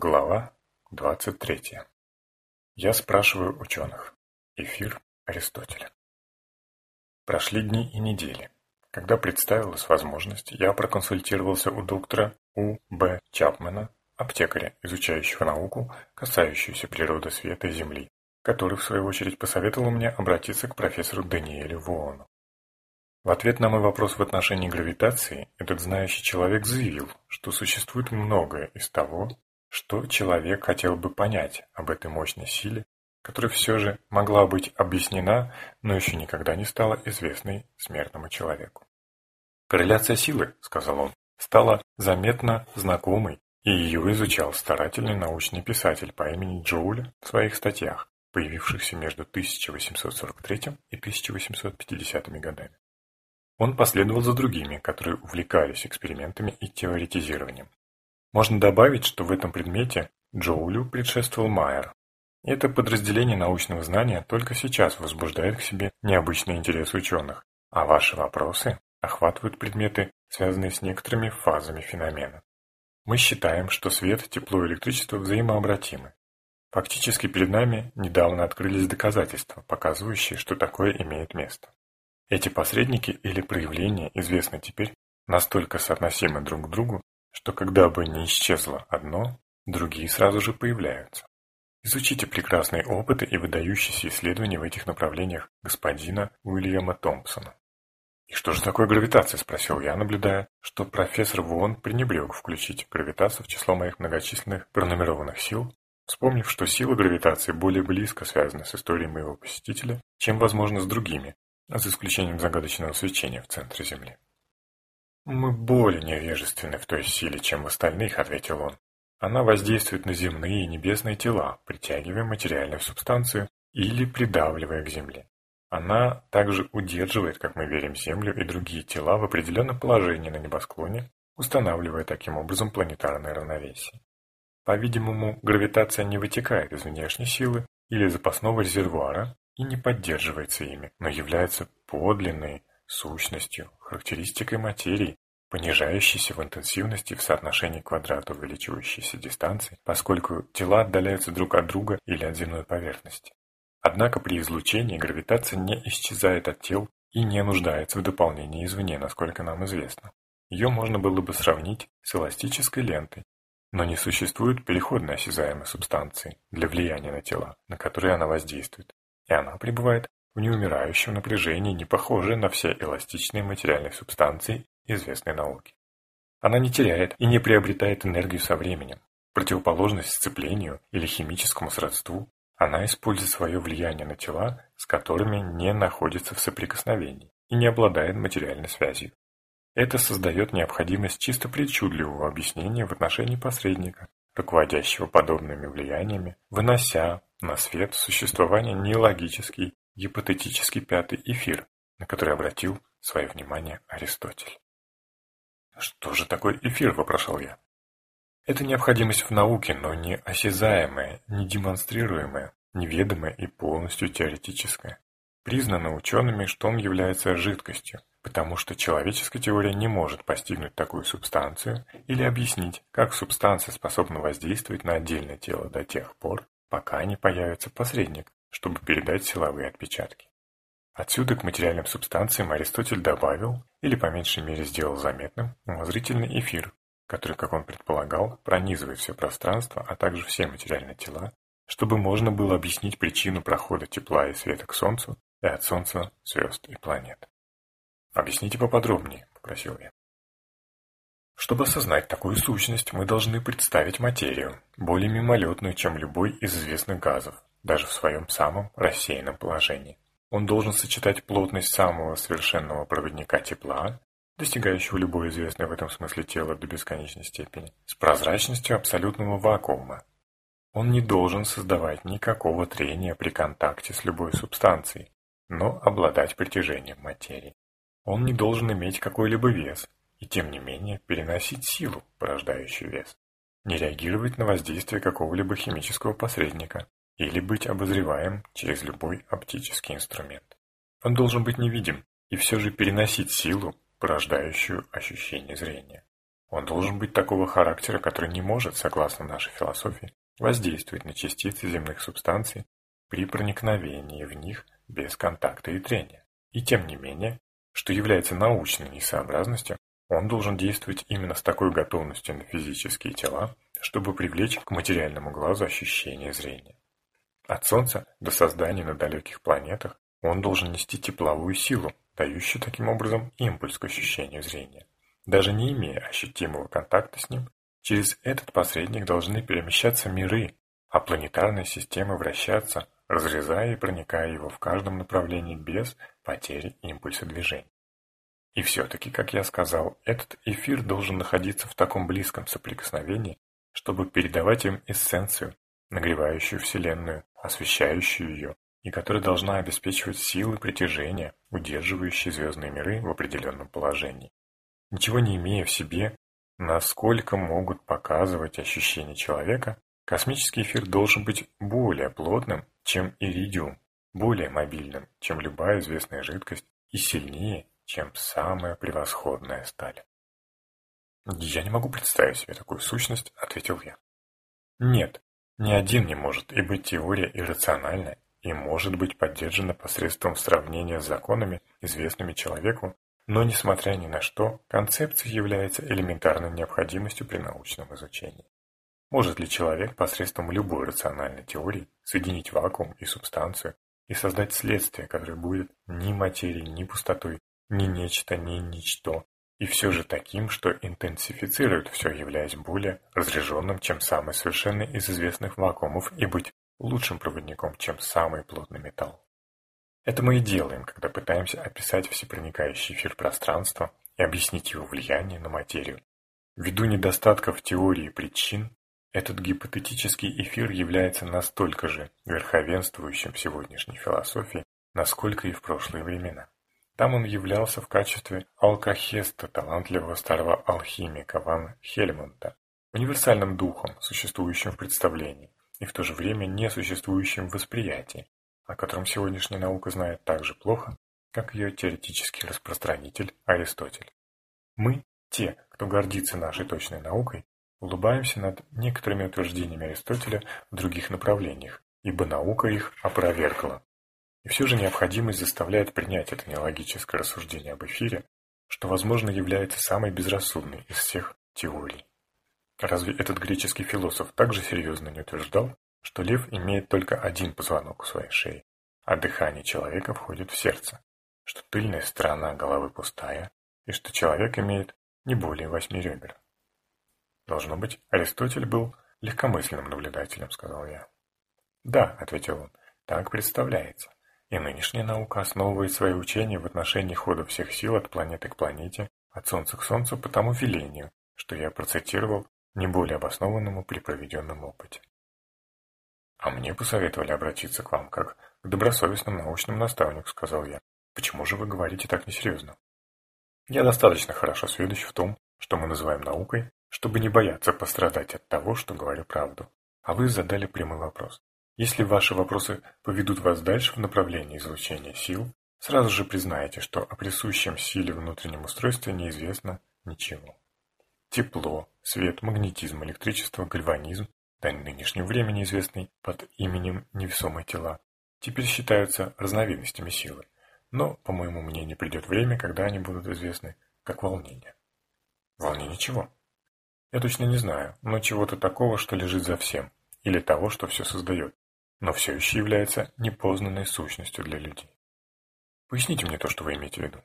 Глава 23. Я спрашиваю ученых. Эфир Аристотеля. Прошли дни и недели. Когда представилась возможность, я проконсультировался у доктора У. Б. Чапмана, аптекаря, изучающего науку, касающуюся природы света и Земли, который, в свою очередь, посоветовал мне обратиться к профессору Даниэлю Вуону. В ответ на мой вопрос в отношении гравитации, этот знающий человек заявил, что существует многое из того, что человек хотел бы понять об этой мощной силе, которая все же могла быть объяснена, но еще никогда не стала известной смертному человеку? «Корреляция силы», — сказал он, — стала заметно знакомой, и ее изучал старательный научный писатель по имени Джоуля в своих статьях, появившихся между 1843 и 1850 годами. Он последовал за другими, которые увлекались экспериментами и теоретизированием. Можно добавить, что в этом предмете Джоулю предшествовал Майер. Это подразделение научного знания только сейчас возбуждает к себе необычный интерес ученых, а ваши вопросы охватывают предметы, связанные с некоторыми фазами феномена. Мы считаем, что свет, тепло и электричество взаимообратимы. Фактически перед нами недавно открылись доказательства, показывающие, что такое имеет место. Эти посредники или проявления известны теперь настолько соотносимы друг к другу, что когда бы не исчезло одно, другие сразу же появляются. Изучите прекрасные опыты и выдающиеся исследования в этих направлениях господина Уильяма Томпсона. «И что же такое гравитация?» – спросил я, наблюдая, что профессор Вон пренебрег включить гравитацию в число моих многочисленных пронумерованных сил, вспомнив, что сила гравитации более близко связана с историей моего посетителя, чем, возможно, с другими, за исключением загадочного свечения в центре Земли. «Мы более невежественны в той силе, чем в остальных», — ответил он. «Она воздействует на земные и небесные тела, притягивая материальную субстанцию или придавливая к Земле. Она также удерживает, как мы верим, Землю и другие тела в определенном положении на небосклоне, устанавливая таким образом планетарное равновесие. По-видимому, гравитация не вытекает из внешней силы или запасного резервуара и не поддерживается ими, но является подлинной, сущностью, характеристикой материи, понижающейся в интенсивности в соотношении квадрата увеличивающейся дистанции, поскольку тела отдаляются друг от друга или от земной поверхности. Однако при излучении гравитация не исчезает от тел и не нуждается в дополнении извне, насколько нам известно. Ее можно было бы сравнить с эластической лентой, но не существует переходной осязаемой субстанции для влияния на тела, на которые она воздействует, и она пребывает в неумирающем напряжении, не похожее на все эластичные материальные субстанции известной науки. Она не теряет и не приобретает энергию со временем. Противоположность сцеплению или химическому сродству, она использует свое влияние на тела, с которыми не находится в соприкосновении и не обладает материальной связью. Это создает необходимость чисто причудливого объяснения в отношении посредника, руководящего подобными влияниями, вынося на свет существование нелогический гипотетический пятый эфир, на который обратил свое внимание Аристотель. «Что же такое эфир?» – вопрошал я. Это необходимость в науке, но не осязаемая, не демонстрируемая, неведомая и полностью теоретическая. Признано учеными, что он является жидкостью, потому что человеческая теория не может постигнуть такую субстанцию или объяснить, как субстанция способна воздействовать на отдельное тело до тех пор, пока не появится посредник, чтобы передать силовые отпечатки. Отсюда к материальным субстанциям Аристотель добавил, или по меньшей мере сделал заметным, умозрительный эфир, который, как он предполагал, пронизывает все пространство, а также все материальные тела, чтобы можно было объяснить причину прохода тепла и света к Солнцу и от Солнца, звезд и планет. «Объясните поподробнее», — попросил я. Чтобы осознать такую сущность, мы должны представить материю, более мимолетную, чем любой из известных газов, даже в своем самом рассеянном положении. Он должен сочетать плотность самого совершенного проводника тепла, достигающего любой известной в этом смысле тела до бесконечной степени, с прозрачностью абсолютного вакуума. Он не должен создавать никакого трения при контакте с любой субстанцией, но обладать притяжением материи. Он не должен иметь какой-либо вес, и тем не менее переносить силу, порождающую вес, не реагировать на воздействие какого-либо химического посредника, или быть обозреваем через любой оптический инструмент. Он должен быть невидим и все же переносить силу, порождающую ощущение зрения. Он должен быть такого характера, который не может, согласно нашей философии, воздействовать на частицы земных субстанций при проникновении в них без контакта и трения. И тем не менее, что является научной несообразностью, он должен действовать именно с такой готовностью на физические тела, чтобы привлечь к материальному глазу ощущение зрения. От Солнца до создания на далеких планетах он должен нести тепловую силу, дающую таким образом импульс к ощущению зрения. Даже не имея ощутимого контакта с ним, через этот посредник должны перемещаться миры, а планетарные системы вращаться, разрезая и проникая его в каждом направлении без потери импульса движения. И все-таки, как я сказал, этот эфир должен находиться в таком близком соприкосновении, чтобы передавать им эссенцию, нагревающую Вселенную, освещающую ее, и которая должна обеспечивать силы притяжения, удерживающие звездные миры в определенном положении ничего не имея в себе, насколько могут показывать ощущения человека, космический эфир должен быть более плотным, чем иридиум, более мобильным, чем любая известная жидкость, и сильнее, чем самая превосходная сталь. «Я не могу представить себе такую сущность», — ответил я. «Нет, ни один не может, ибо теория иррациональна и может быть поддержана посредством сравнения с законами, известными человеку но, несмотря ни на что, концепция является элементарной необходимостью при научном изучении. Может ли человек посредством любой рациональной теории соединить вакуум и субстанцию и создать следствие, которое будет ни материей, ни пустотой, ни нечто, ни ничто, и все же таким, что интенсифицирует все, являясь более разряженным, чем самый совершенный из известных вакуумов, и быть лучшим проводником, чем самый плотный металл. Это мы и делаем, когда пытаемся описать всепроникающий эфир пространства и объяснить его влияние на материю. Ввиду недостатков теории причин, этот гипотетический эфир является настолько же верховенствующим в сегодняшней философии, насколько и в прошлые времена. Там он являлся в качестве алкохеста талантливого старого алхимика Ван Хельмунта, универсальным духом, существующим в представлении, и в то же время несуществующим в восприятии, о котором сегодняшняя наука знает так же плохо, как ее теоретический распространитель Аристотель. Мы, те, кто гордится нашей точной наукой, улыбаемся над некоторыми утверждениями Аристотеля в других направлениях, ибо наука их опровергла. И все же необходимость заставляет принять это нелогическое рассуждение об эфире, что, возможно, является самой безрассудной из всех теорий. Разве этот греческий философ также серьезно не утверждал, что лев имеет только один позвонок у своей шеи, а дыхание человека входит в сердце, что тыльная сторона головы пустая, и что человек имеет не более восьми ребер. Должно быть, Аристотель был легкомысленным наблюдателем, сказал я. Да, ответил он, так представляется. И нынешняя наука основывает свои учения в отношении хода всех сил от планеты к планете, от Солнца к Солнцу по тому велению, что я процитировал не более обоснованному при проведенном опыте. «А мне посоветовали обратиться к вам, как к добросовестному научному наставнику», — сказал я. «Почему же вы говорите так несерьезно?» «Я достаточно хорошо сведущ в том, что мы называем наукой, чтобы не бояться пострадать от того, что говорю правду. А вы задали прямой вопрос. Если ваши вопросы поведут вас дальше в направлении излучения сил, сразу же признаете, что о присущем силе внутреннем устройстве неизвестно ничего. Тепло, свет, магнетизм, электричество, гальванизм до нынешнего времени известный под именем невесомые тела, теперь считаются разновидностями силы, но, по моему мнению, придет время, когда они будут известны как волнение. Волнение чего? Я точно не знаю, но чего-то такого, что лежит за всем, или того, что все создает, но все еще является непознанной сущностью для людей. Поясните мне то, что вы имеете в виду.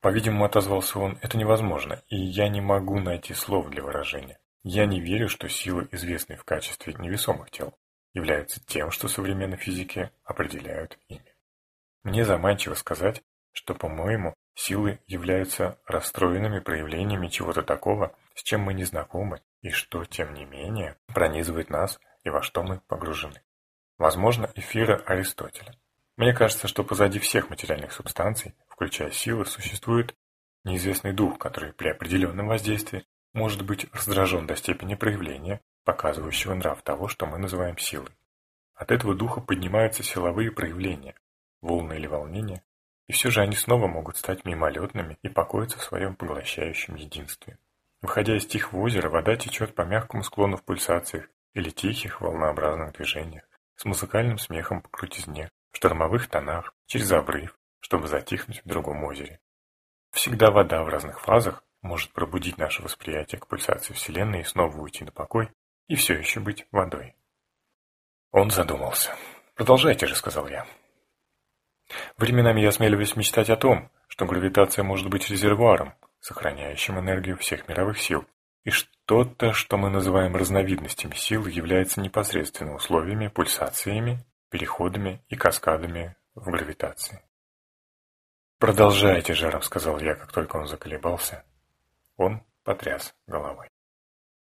По-видимому, отозвался он, это невозможно, и я не могу найти слов для выражения. Я не верю, что силы, известные в качестве невесомых тел, являются тем, что современные физики определяют ими. Мне заманчиво сказать, что, по-моему, силы являются расстроенными проявлениями чего-то такого, с чем мы не знакомы, и что, тем не менее, пронизывает нас и во что мы погружены. Возможно, эфира Аристотеля. Мне кажется, что позади всех материальных субстанций, включая силы, существует неизвестный дух, который при определенном воздействии может быть раздражен до степени проявления, показывающего нрав того, что мы называем силой. От этого духа поднимаются силовые проявления, волны или волнения, и все же они снова могут стать мимолетными и покоиться в своем поглощающем единстве. Выходя из тихого озера, вода течет по мягкому склону в пульсациях или тихих волнообразных движениях, с музыкальным смехом по крутизне, в штормовых тонах, через обрыв, чтобы затихнуть в другом озере. Всегда вода в разных фазах может пробудить наше восприятие к пульсации Вселенной и снова уйти на покой, и все еще быть водой. Он задумался. «Продолжайте же», — сказал я. Временами я осмеливаюсь мечтать о том, что гравитация может быть резервуаром, сохраняющим энергию всех мировых сил, и что-то, что мы называем разновидностями сил, является непосредственно условиями, пульсациями, переходами и каскадами в гравитации. «Продолжайте, жаром», — сказал я, как только он заколебался. Он потряс головой.